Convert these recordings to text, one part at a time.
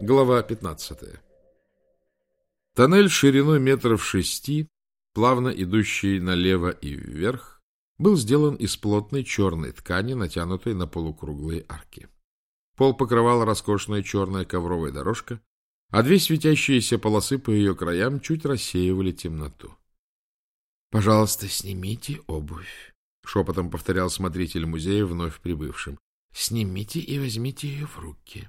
Глава 15. Тоннель шириной метров шести, плавно идущий налево и вверх, был сделан из плотной черной ткани, натянутой на полукруглые арки. Пол покрывала роскошная черная ковровая дорожка, а две светящиеся полосы по ее краям чуть рассеивали темноту. — Пожалуйста, снимите обувь, — шепотом повторял смотритель музея вновь прибывшим. — Снимите и возьмите ее в руки.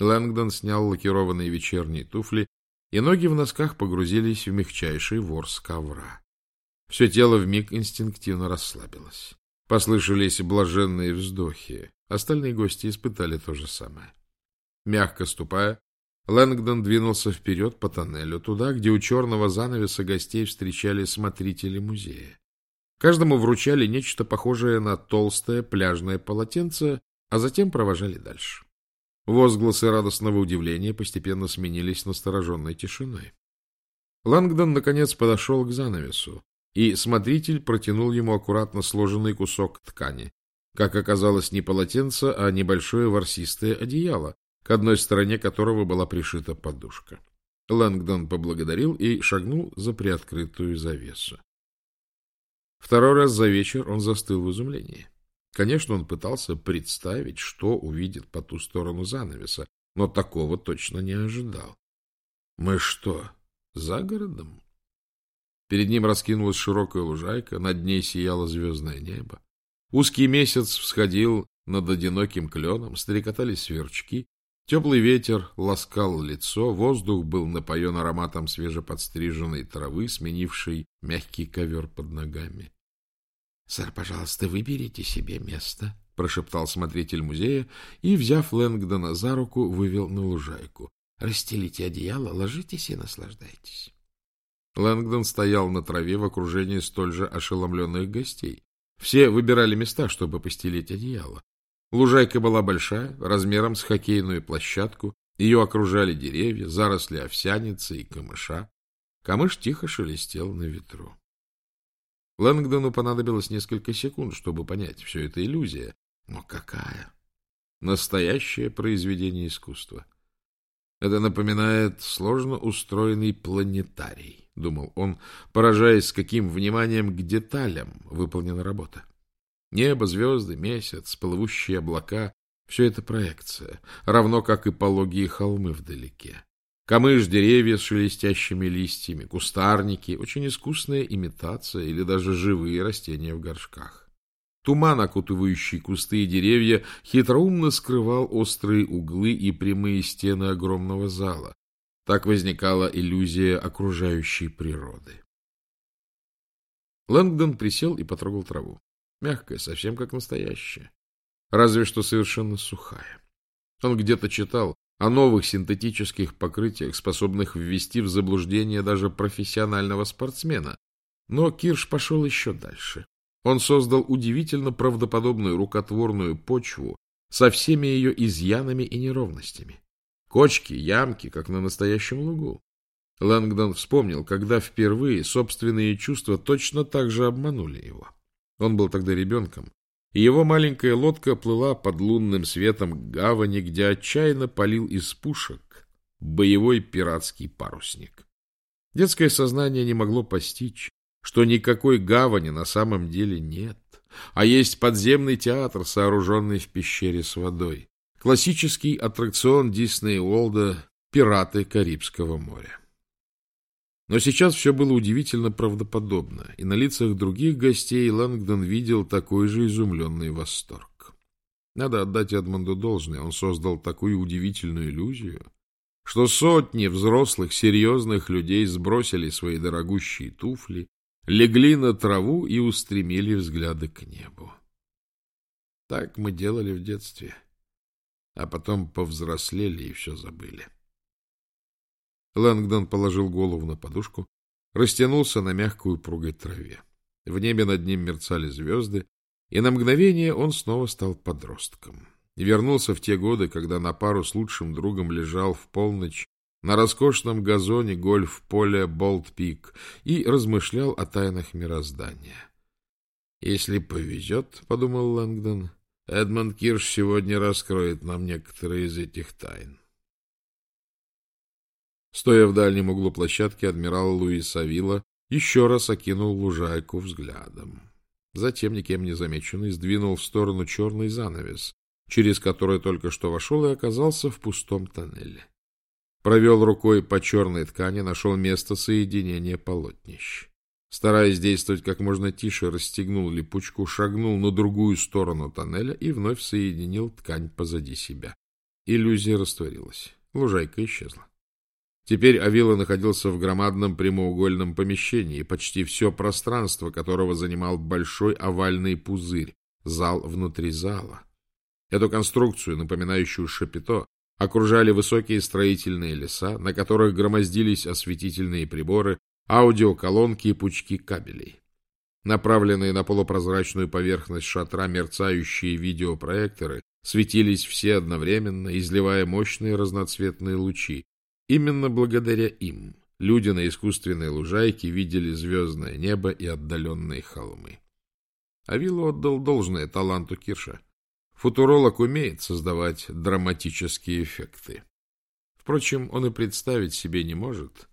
Лэнгдон снял лакированные вечерние туфли, и ноги в носках погрузились в мягчайший ворс ковра. Все тело вмиг инстинктивно расслабилось. Послышались блаженные вздохи. Остальные гости испытали то же самое. Мягко ступая, Лэнгдон двинулся вперед по тоннелю, туда, где у черного занавеса гостей встречали смотрители музея. Каждому вручали нечто похожее на толстое пляжное полотенце, а затем провожали дальше. Возгласы радостного удивления постепенно сменились настороженной тишиной. Лангдон, наконец, подошел к занавесу, и смотритель протянул ему аккуратно сложенный кусок ткани. Как оказалось, не полотенце, а небольшое ворсистое одеяло, к одной стороне которого была пришита подушка. Лэнгдон поблагодарил и шагнул за приоткрытую завесу. Второй раз за вечер он застыл в изумлении. Конечно, он пытался представить, что увидит по ту сторону занавеса, но такого точно не ожидал. Мы что, за городом? Перед ним раскинулась широкая лужайка, над ней сияло звездное небо. Узкий месяц всходил над одиноким кленом, стрекотались сверчки, теплый ветер ласкал лицо, воздух был напоен ароматом свежеподстриженной травы, сменившей мягкий ковер под ногами. — Сэр, пожалуйста, выберите себе место, — прошептал смотритель музея и, взяв Лэнгдона за руку, вывел на лужайку. — Расстелите одеяло, ложитесь и наслаждайтесь. Лэнгдон стоял на траве в окружении столь же ошеломленных гостей. Все выбирали места, чтобы постелить одеяло. Лужайка была большая, размером с хоккейную площадку. Ее окружали деревья, заросли овсяницы и камыша. Камыш тихо шелестел на ветру. Лэнгдону понадобилось несколько секунд, чтобы понять, все это иллюзия. Но какая? Настоящее произведение искусства. Это напоминает сложно устроенный планетарий, думал он, поражаясь, с каким вниманием к деталям выполнена работа. Небо, звезды, месяц, плывущие облака — все это проекция, равно как и пологие холмы вдалеке. Камыш, деревья с шелестящими листьями, кустарники, очень искусная имитация или даже живые растения в горшках. Туман, окутывающий кусты и деревья, хитроумно скрывал острые углы и прямые стены огромного зала. Так возникала иллюзия окружающей природы. Лэнгдон присел и потрогал траву. Мягкая, совсем как настоящая. Разве что совершенно сухая. Он где-то читал, о новых синтетических покрытиях, способных ввести в заблуждение даже профессионального спортсмена. Но Кирш пошел еще дальше. Он создал удивительно правдоподобную рукотворную почву со всеми ее изъянами и неровностями. Кочки, ямки, как на настоящем лугу. Лэнгдон вспомнил, когда впервые собственные чувства точно так же обманули его. Он был тогда ребенком, и его маленькая лодка плыла под лунным светом к гавани, где отчаянно палил из пушек боевой пиратский парусник. Детское сознание не могло постичь, что никакой гавани на самом деле нет, а есть подземный театр, сооруженный в пещере с водой. Классический аттракцион Дисней Уолда «Пираты Карибского моря». Но сейчас все было удивительно правдоподобно, и на лицах других гостей Лэнгдон видел такой же изумленный восторг. Надо отдать Эдмонду должное, он создал такую удивительную иллюзию, что сотни взрослых, серьезных людей сбросили свои дорогущие туфли, легли на траву и устремили взгляды к небу. Так мы делали в детстве, а потом повзрослели и все забыли. Лэнгдон положил голову на подушку, растянулся на мягкую упругой траве. В небе над ним мерцали звезды, и на мгновение он снова стал подростком. Вернулся в те годы, когда на пару с лучшим другом лежал в полночь на роскошном газоне гольф-поле Болт-Пик и размышлял о тайнах мироздания. «Если повезет, — подумал Лэнгдон, — Эдмонд Кирш сегодня раскроет нам некоторые из этих тайн». Стоя в дальнем углу площадки, адмирал Луис Авила еще раз окинул лужайку взглядом. Затем, никем не замеченный, сдвинул в сторону черный занавес, через который только что вошел и оказался в пустом тоннеле. Провел рукой по черной ткани, нашел место соединения полотнищ. Стараясь действовать как можно тише, расстегнул липучку, шагнул на другую сторону тоннеля и вновь соединил ткань позади себя. Иллюзия растворилась. Лужайка исчезла. Теперь Авила находился в громадном прямоугольном помещении, почти все пространство которого занимал большой овальный пузырь, зал внутри зала. Эту конструкцию, напоминающую шапито, окружали высокие строительные леса, на которых громоздились осветительные приборы, аудиоколонки и пучки кабелей. Направленные на полупрозрачную поверхность шатра мерцающие видеопроекторы светились все одновременно, изливая мощные разноцветные лучи. Именно благодаря им люди на искусственной лужайке видели звездное небо и отдаленные холмы. Авилу отдал должное таланту Кирша. Футуролог умеет создавать драматические эффекты. Впрочем, он и представить себе не может,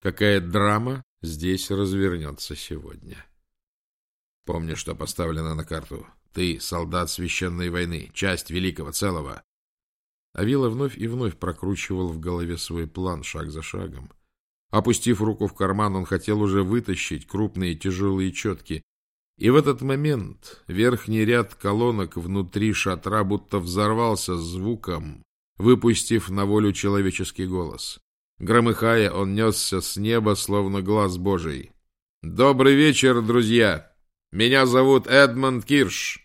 какая драма здесь развернется сегодня. Помни, что поставлено на карту. Ты — солдат священной войны, часть великого целого. Авила вновь и вновь прокручивал в голове свой план шаг за шагом. Опустив руку в карман, он хотел уже вытащить крупные тяжелые четки, и в этот момент верхний ряд колонок внутри шатра будто взорвался звуком, выпустив на волю человеческий голос. Громыхая, он несся с неба, словно глаз божий. «Добрый вечер, друзья! Меня зовут Эдмонд Кирш.